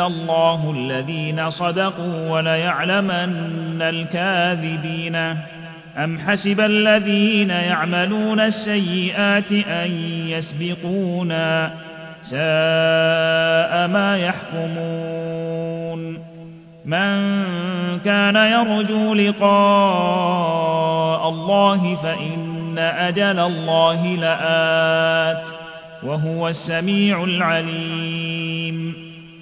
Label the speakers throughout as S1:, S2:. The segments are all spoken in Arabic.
S1: الله الذين صدقوا وليعلمن الكاذبين. أم حسب الذين يعملون السيئات أن يسبقونا ساء ما يحكمون. من كان يرجو لقاء الله فإن أجل الله لآت وهو السميع العليم.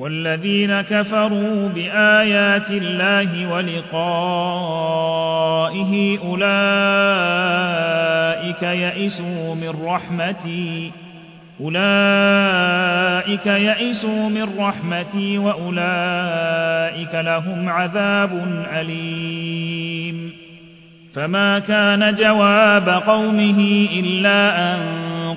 S1: والذين كفروا بآيات الله ولقائه أولئك يئسوا من رحمتي أولئك يئسوا من رحمتي وأولئك لهم عذاب أليم. فما كان جواب قومه إلا أن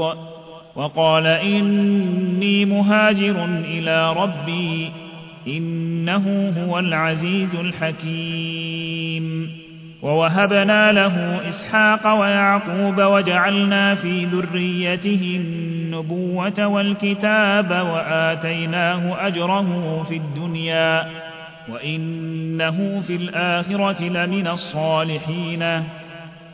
S1: لوط وقال إني مهاجر إلى ربي إنه هو العزيز الحكيم. ووهبنا له إسحاق ويعقوب وجعلنا في ذريته النبوة والكتاب وآتيناه أجره في الدنيا وإنه في الآخرة لمن الصالحين.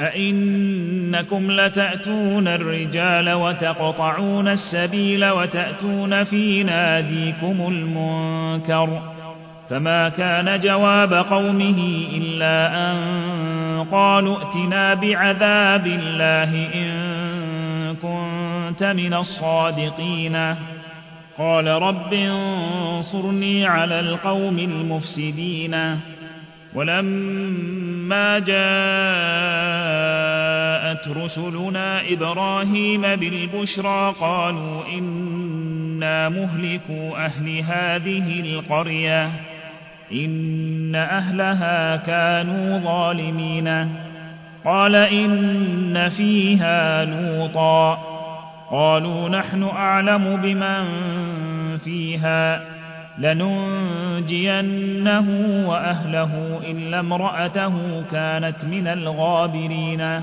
S1: أئنكم لتأتون الرجال وتقطعون السبيل وتأتون في ناديكم المنكر فما كان جواب قومه إلا أن قالوا ائتنا بعذاب الله إن كنت من الصادقين. قال رب انصرني على القوم المفسدين. ولما جاءت رسلنا إبراهيم بالبشرى قالوا إنا مهلكوا أهل هذه القرية إن أهلها كانوا ظالمين. قال إن فيها لوطا. قالوا نحن أعلم بمن فيها لننجينه وأهله إلا امرأته كانت من الغابرين.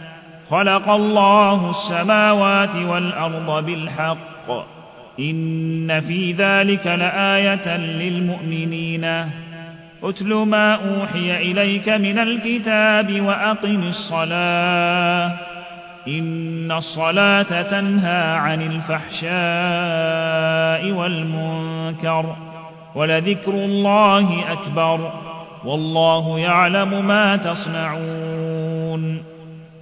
S1: خلق الله السماوات والأرض بالحق. إن في ذلك لآية للمؤمنين. اتل ما أوحي إليك من الكتاب وأقم الصلاة. إن الصلاة تنهى عن الفحشاء والمنكر ولذكر الله أكبر. والله يعلم ما تصنعون.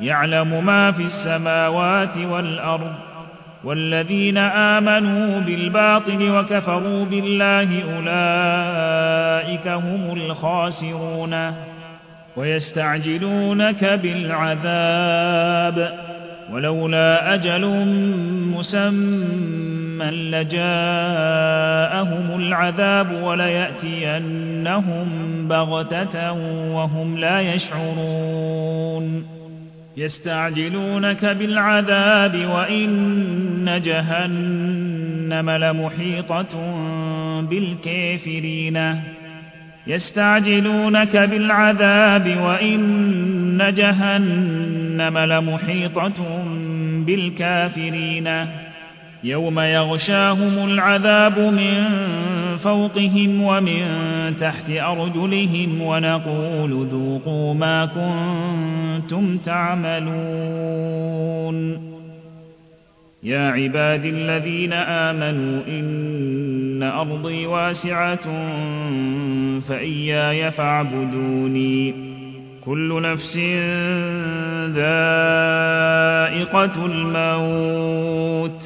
S1: يعلم ما في السماوات والأرض والذين آمنوا بالباطل وكفروا بالله أولئك هم الخاسرون ويستعجلونك بالعذاب ولولا أجل مسمى لجاءهم العذاب وليأتينهم بغتة وهم لا يشعرون يستعجلونك بالعذاب وإن جهنم لمحيطة بالكافرين. يستعجلونك بالعذاب وإن جهنم لمحيطة بالكافرين. يوم يغشاهم العذاب من فوقهم ومن تحت أرجلهم ونقول ذوقوا ما كنتم تعملون. يا عبادي الذين آمنوا إن أرضي واسعة فإياي فاعبدوني. كل نفس ذائقة الموت.